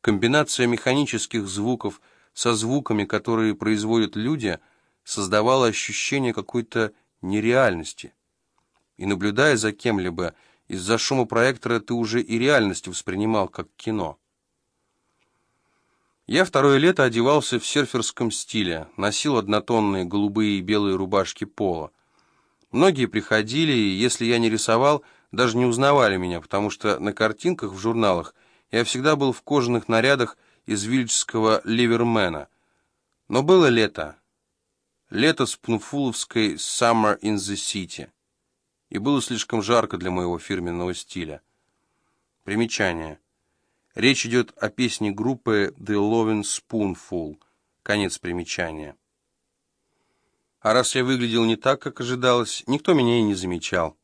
Комбинация механических звуков со звуками, которые производят люди, создавала ощущение какой-то нереальности. И наблюдая за кем-либо, из-за шума проектора ты уже и реальность воспринимал как кино. Я второе лето одевался в серферском стиле, носил однотонные голубые и белые рубашки пола. Многие приходили, и если я не рисовал, даже не узнавали меня, потому что на картинках в журналах я всегда был в кожаных нарядах из вильджского ливермена. Но было лето. Лето с пнуфуловской «Summer in the City». И было слишком жарко для моего фирменного стиля. Примечание. Речь идет о песне группы The Loving Spoonful. Конец примечания. А раз я выглядел не так, как ожидалось, никто меня и не замечал.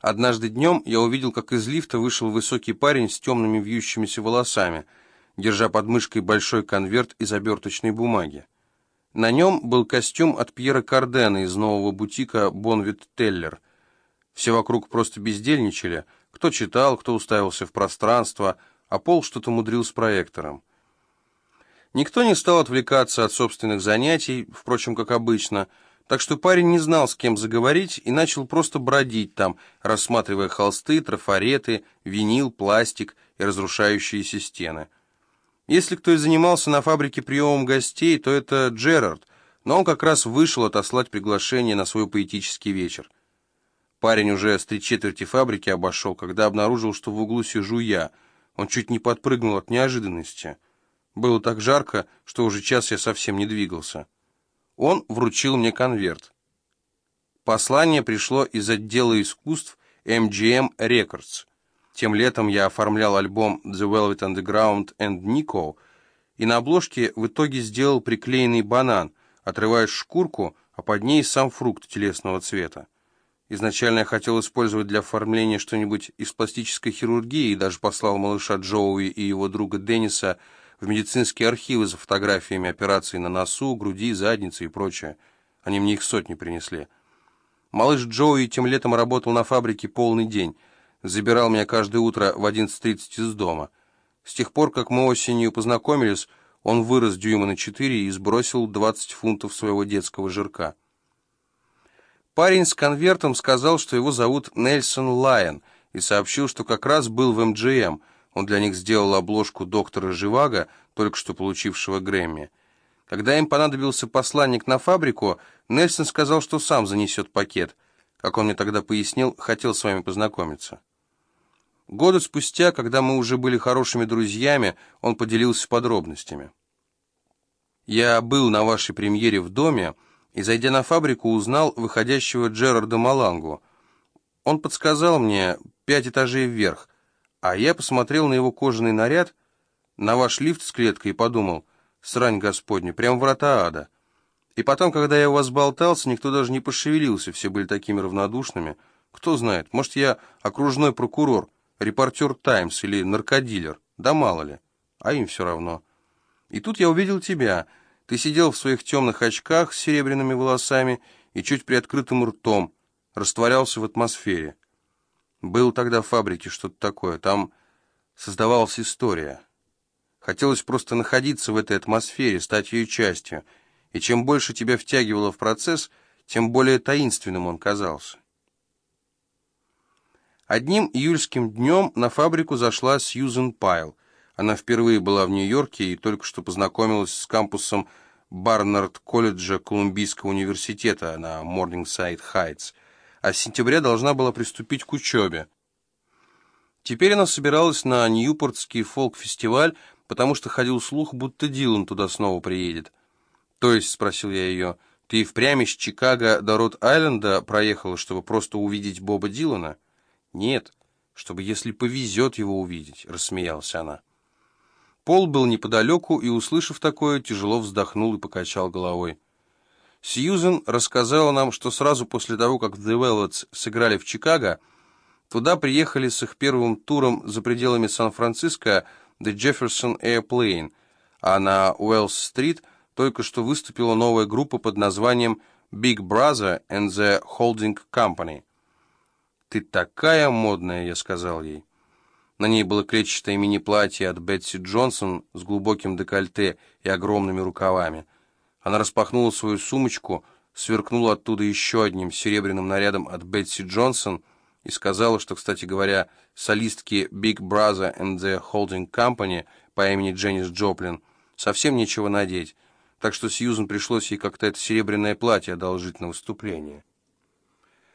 Однажды днем я увидел, как из лифта вышел высокий парень с темными вьющимися волосами, держа под мышкой большой конверт из оберточной бумаги. На нем был костюм от Пьера Кардена из нового бутика «Бонвит Теллер». Все вокруг просто бездельничали, кто читал, кто уставился в пространство, а Пол что-то мудрил с проектором. Никто не стал отвлекаться от собственных занятий, впрочем, как обычно, так что парень не знал, с кем заговорить, и начал просто бродить там, рассматривая холсты, трафареты, винил, пластик и разрушающиеся стены. Если кто и занимался на фабрике приемом гостей, то это Джерард, но он как раз вышел отослать приглашение на свой поэтический вечер. Парень уже с три четверти фабрики обошел, когда обнаружил, что в углу сижу я — он чуть не подпрыгнул от неожиданности. Было так жарко, что уже час я совсем не двигался. Он вручил мне конверт. Послание пришло из отдела искусств MGM Records. Тем летом я оформлял альбом The Velvet Underground and Nico, и на обложке в итоге сделал приклеенный банан, отрываешь шкурку, а под ней сам фрукт телесного цвета. Изначально я хотел использовать для оформления что-нибудь из пластической хирургии и даже послал малыша Джоуи и его друга Денниса в медицинские архивы за фотографиями операций на носу, груди, заднице и прочее. Они мне их сотни принесли. Малыш Джоуи тем летом работал на фабрике полный день. Забирал меня каждое утро в 11.30 из дома. С тех пор, как мы осенью познакомились, он вырос дюйма на 4 и сбросил 20 фунтов своего детского жирка. Парень с конвертом сказал, что его зовут Нельсон Лайон, и сообщил, что как раз был в МГМ. Он для них сделал обложку доктора Живаго, только что получившего Грэмми. Когда им понадобился посланник на фабрику, Нельсон сказал, что сам занесет пакет. Как он мне тогда пояснил, хотел с вами познакомиться. Года спустя, когда мы уже были хорошими друзьями, он поделился подробностями. «Я был на вашей премьере в доме», и, зайдя на фабрику, узнал выходящего Джерарда Малангу. Он подсказал мне пять этажей вверх, а я посмотрел на его кожаный наряд, на ваш лифт с клеткой и подумал, срань господня, прям врата ада. И потом, когда я у вас болтался, никто даже не пошевелился, все были такими равнодушными. Кто знает, может, я окружной прокурор, репортер «Таймс» или наркодилер, да мало ли, а им все равно. И тут я увидел тебя — ты сидел в своих темных очках с серебряными волосами и чуть приоткрытым ртом, растворялся в атмосфере. Был тогда в фабрике что-то такое, там создавалась история. Хотелось просто находиться в этой атмосфере, стать ее частью, и чем больше тебя втягивало в процесс, тем более таинственным он казался. Одним июльским днем на фабрику зашла Сьюзен Пайл — она впервые была в Нью-Йорке и только что познакомилась с кампусом Барнард-колледжа Колумбийского университета на Морнингсайд-Хайтс, а с сентября должна была приступить к учебе. Теперь она собиралась на Ньюпортский фолк-фестиваль, потому что ходил слух, будто Дилан туда снова приедет. «То есть?» — спросил я ее. «Ты впрямь из Чикаго до Род-Айленда проехала, чтобы просто увидеть Боба Дилана?» «Нет, чтобы, если повезет его увидеть», — рассмеялась она. Пол был неподалеку и, услышав такое, тяжело вздохнул и покачал головой. Сьюзен рассказала нам, что сразу после того, как The Velvets сыграли в Чикаго, туда приехали с их первым туром за пределами Сан-Франциско The Jefferson Airplane, а на Уэллс-стрит только что выступила новая группа под названием Big Brother and the Holding Company. «Ты такая модная», — я сказал ей. На ней было клетчатое мини-платье от Бетси Джонсон с глубоким декольте и огромными рукавами. Она распахнула свою сумочку, сверкнула оттуда еще одним серебряным нарядом от Бетси Джонсон и сказала, что, кстати говоря, солистки Big Brother and the Holding Company по имени Дженнис Джоплин совсем нечего надеть, так что Сьюзен пришлось ей как-то это серебряное платье одолжить на выступление.